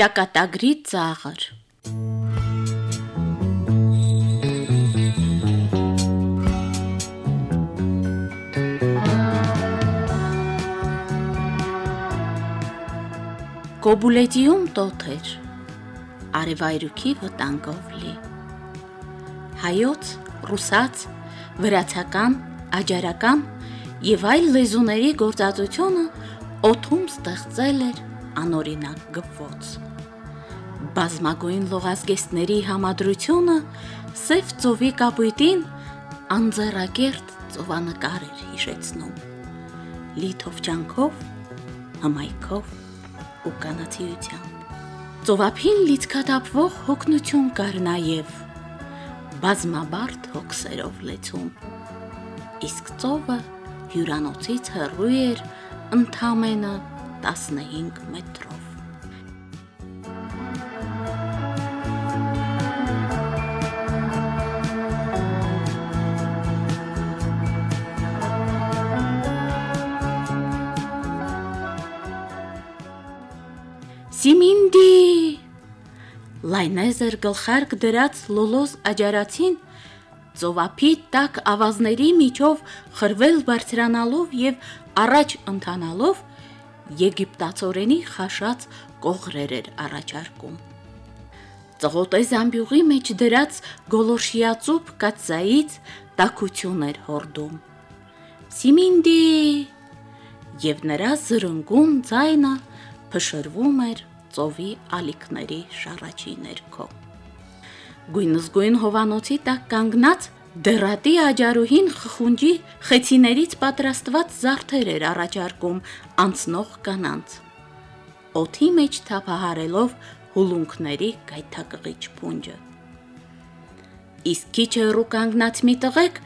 Ճակատագրի ծաղր Կոբուլետիում տոթեր արևայրուքի վտանգով լի հայոց, ռուսաց, վրացական, աջարական եւ այլ լեզուների գործածությունը օթում ստեղծել էր անորինակ գվոց բազմագույն լողազգեստների համադրությունը սև ծովի կապույտին անձեռակերտ ծովանկար էր հիշեցնում լիթով ջանքով հմայքով ու կանացիությամբ։ Ծովափին լիցքատապվող հոգնություն կար նաև բազմաբարդ հոգսերով լեցում։ Իսկ ծովը հյուրանոցից հեռու էր ընդամենը 15 մետրով։ Սիմինդի Լայնեզեր գլխարկ դրած լոլոզ աջարացին ծովափի տակ ավազների միջով խրվել բարձրանալով եւ առաջ ընթանալով եգիպտացորենի խաշած կողրեր էր առաջարկում։ Ծղոտե զամբյուղի մեջ դրած գոլոշիածուփ կացայից տակություն էր հորդում։ Սիմինդի եւ նրա զրնգուն ձայնը փշրվում էր ծովի ալիքների շարաչի ներքո։ Գույնզգույն հովանոցի տակ կանգնած Դերատի աջարուհին խխունջի խեցիներից պատրաստված զարդեր էր առաջարկում անցնող կանանց։ Օթի մեջ թափահարելով հուլունքների գայթակղիչ փունջը։ Իսկ քիչ հեռու կանգնած մի տղեկ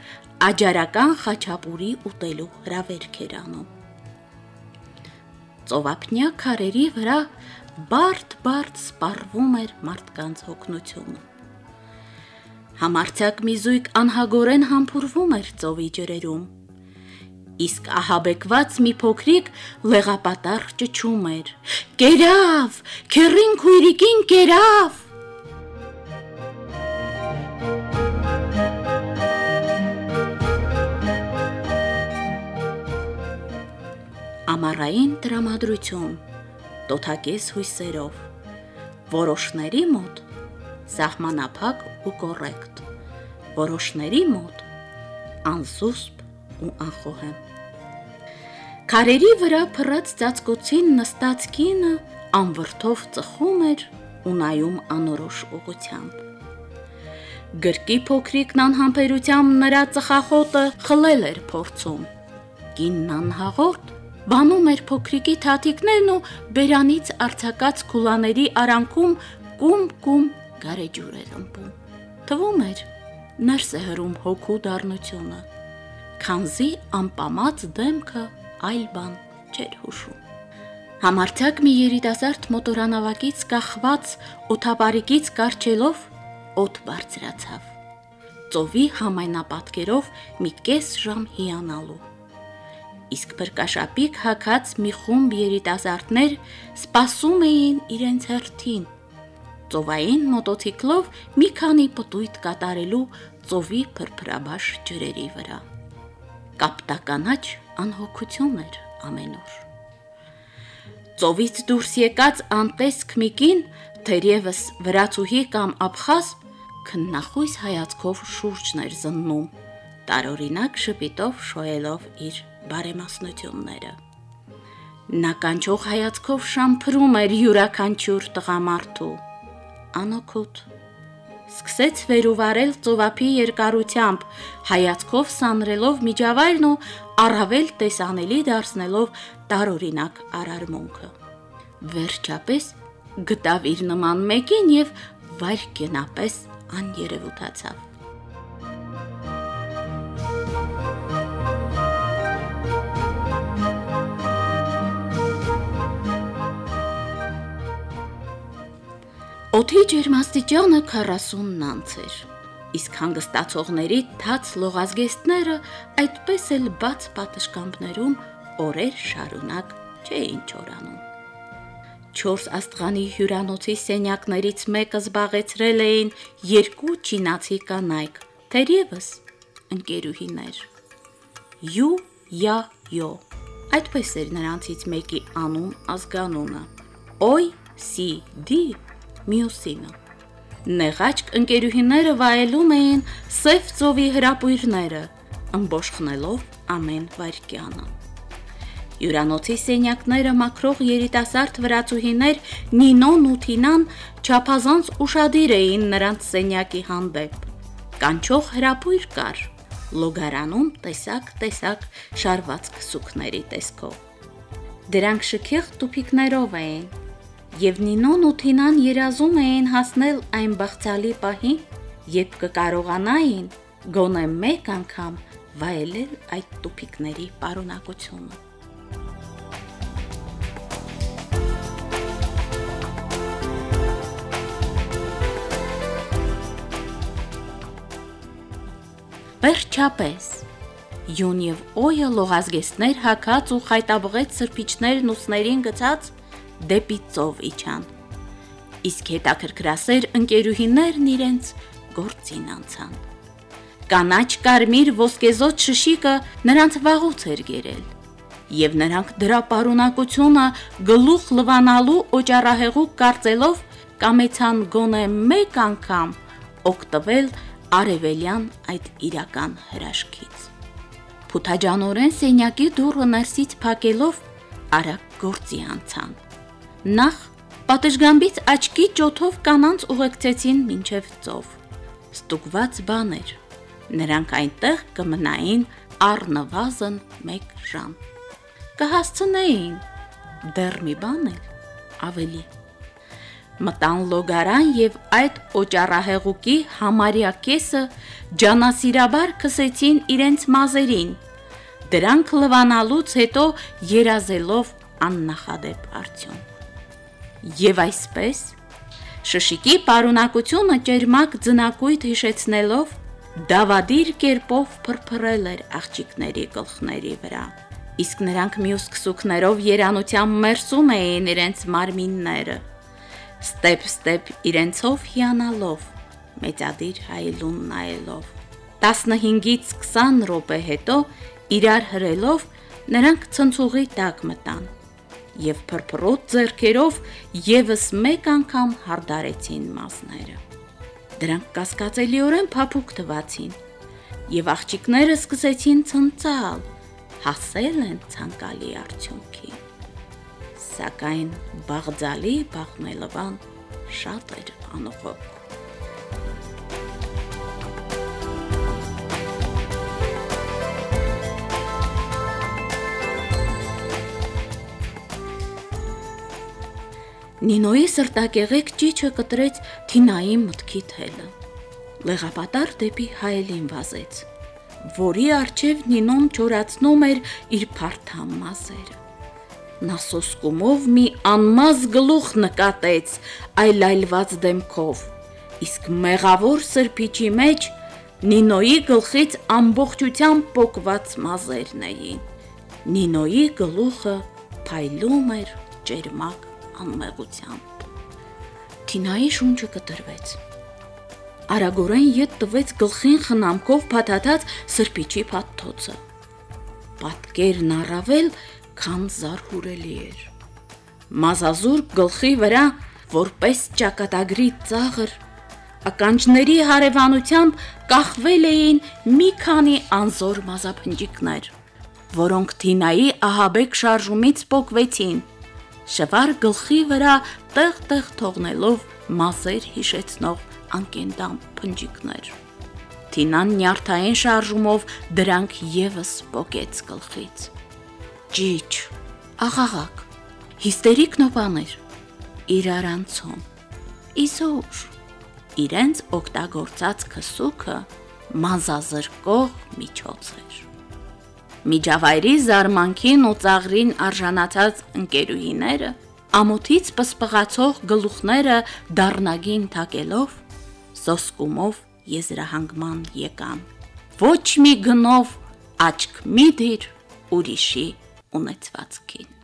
աջարական խաչապուրի ուտելու հրավերք էր անում։ Ծովափնյա քարերի վրա բարդ-բարդ սպառվում էր մարդկանց հոգնությունը։ Համարցակ մի զույգ անհագորեն համբուրվում էր ծովի ջրերում։ Իսկ ահաբեկված մի փոքրիկ լեղապատար ճչում էր. «Կերավ! Քերին քույրիկին կերավ!» Ամառային տրամադրություն տոթակես հույսերով, որոշների մոտ սահմանափակ ու կոռեկտ, որոշների մոտ անզուսպ ու անխոհեմ։ Քարերի վրա փռած ծածկոցին նստած կինը անվրթով ծխում էր ու նայում անորոշ ուղությամբ։ Գրկի փոքրիկն անհամբերությամբ նրա ծխախոտը խլել էր փորձում։ Կինն անհաղորդ բանում էր փոքրիկի թաթիկներն ու բերանից արցակած քուլաների արանքում կում-կում գարեջուր էր ըմբում։ Թվում էր ներս է հրում հոգու դառնությունը։ Քանզի անպամած դեմքը այլ բան չէր հուշում։ Համարցակ մի երիտասարդ մոտորանավակից կախված օթապարիկից կարճելով օդ բարձրացավ։ Ծովի համայնապատկերով մի կես ժամ հիանալու իսկ բրկաշապիկ հակած մի խումբ երիտասարդներ սպասում էին իրենց հերթին։ Ծովային մոտոցիկլով մի քանի պտույտ կատարելու ծովի փրփրաբաշ ջրերի վրա։ Կապտականաչ անհոգություն էր ամենուր։ Ծովից դուրս եկած անտեսք միկին, թերևս վրացուհի կամ ափխազ, քննախույս հայացքով շուրջն էր զննում, տարօրինակ շպիտով շոյելով իր բարեմասնությունները։ Նա կանչող հայացքով շամփրում էր յուրաքանչյուր տղամարդու։ Անօքոտ սկսեց վերուվարել ծովափի երկարությամբ, հայացքով սանրելով միջավայրն ու առավել տեսանելի դարձնելով տարօրինակ արարմունքը։ Վերջապես գտավ իր նման մեկին եւ վայրկենապես աներևութացավ։ Օթի ջերմաստիճանը 40-ն անց էր։ Իսկ հանգստացողների թաց լողազգեստները այդպես էլ բաց պատշգամբներում օրեր շարունակ չէին ճորանում։ 4 աստղանի հյուրանոցի սենյակներից մեկը զբաղեցրել էին երկու չինացի կանայք, թերևս ընկերուհիներ։ Յու յա յո։ Այդպես էր նրանցից մեկի անուն ազգանունը։ Օյ սի դի մյուսինը։ Նեղաճ ընկերուհիները վայելում էին սև ծովի հրապույրները, ըմբոշխնելով ամեն վայրկյանը։ Հյուրանոցի սենյակները մաքրող երիտասարդ վրացուհիներ Նինոն ու Թինան չափազանց ուրախadir էին նրանց սենյակի հանդեպ։ Կանչող հրապույր կար։ Լոգարանում տեսակ-տեսակ շարված քսուկների տեսքով։ Դրանք շքեղ տուփիկներով էին, եւ Նինոն ու Թինան երազում էին հասնել այն բաղցալի պահին, երբ կկարողանային գոնե մեկ անգամ վայելել այդ տուփիկների պարունակությունը։ Վերջապես Յուն եւ Օյը լողազգեստներ հակած ու խայտաբղեց սրբիչներն ուսներին գցած դեպի ծով իջան։ Իսկ հետաքրքրասեր ընկերուհիներն իրենց գործին անցան։ Կանաչ կարմիր ոսկեզոտ շշիկը նրանց վաղուց էր գերել, եւ նրանք դրա պարունակությունը գլուխ լվանալու օճառահեղուկ կարծելով կամեցան գոնե մեկ անգամ օգտվել արևելյան այդ իրական հրաշքից։ Փութաջանորեն սենյակի դուռը ներսից փակելով արագ գործի անցան։ Նախ պատշգամբից աչքի ճոթով կանանց ուղեկցեցին մինչև ծով։ Ստուգված բաներ։ Նրանք այնտեղ կմնային առնվազն 1 ժամ։ Կհասցնեին դեռ մի բան էլ ավելի մտան լոգարան եւ այդ օճառահեղուկի համարյա կեսը ջանասիրաբար քսեցին իրենց մազերին։ Դրանք լվանալուց հետո երազելով աննախադեպ արդյոն։ Եվ այսպես շշիկի պարունակությունը ջերմակ ձնակույտ հիշեցնելով դավադիր կերպով փրփրել էր աղջիկների գլխների վրա իսկ նրանք մյուս քսուկներով երանությամբ մերսում էին իրենց մարմինները ստեպ-ստեպ իրենցով հիանալով, մեծադիր հայելուն նայելով։ 15-ից 20 րոպե հետո իրար հրելով նրանք ցնցուղի տակ մտան եւ փրփրոտ ձեռքերով եւս մեկ անգամ հարդարեցին մազները։ Դրանք կասկածելիորեն փափուկ թվացին եւ աղջիկները սկսեցին ցնցալ, հասել են ցանկալի արդյունքի սակայն Բաղձալի Բաղմելովան շատ էր անողոք։ Նինոյի սրտակեղեկ ճիճը կտրեց Թինայի մտքի թելը։ Լեղապատար դեպի հայելին վազեց, որի արջև Նինոն ճորացնում էր իր փարթամ մազերը։ Նա սոսկումով մի անմազ գլուխ նկատեց այլայլված դեմքով, իսկ մեղավոր սրբիչի մեջ Նինոյի գլխից ամբողջությամբ պոկված մազերն էին։ Նինոյի գլուխը փայլում էր ջերմակ անմեղությամբ։ Թինայի շունչը կտրվեց։ Արագորեն յետ տվեց գլխին խնամքով փաթաթած սրբիչի փաթթոցը։ Պատկերն առավել քան զարհուրելի էր։ Մազազուր գլխի վրա, որպես ճակատագրի ծաղր, ականջների հարևանությամբ կախվել էին մի քանի անզոր մազափնջիկներ, որոնք Թինայի ահաբեկ շարժումից փոկվեցին, շվար գլխի վրա տեղ-տեղ թողնելով մազեր հիշեցնող անկենտան փնջիկներ։ Թինան նյարդային շարժումով դրանք եւս փոկեց գլխից ճիճ, աղաղակ, հիստերիկ նոպաներ, իրարանցում, իսուր, իրենց օգտագործած քսուքը մանզազրկող միջոց էր։ Միջավայրի զարմանքին ու ծաղրին արժանացած ընկերուհիները ամոթից պսպղացող գլուխները դառնագին թակելով սոսկումով եզրահանգման եկան։ Ոչ մի գնով աչք մի դիր ուրիշի ունեցվածքին։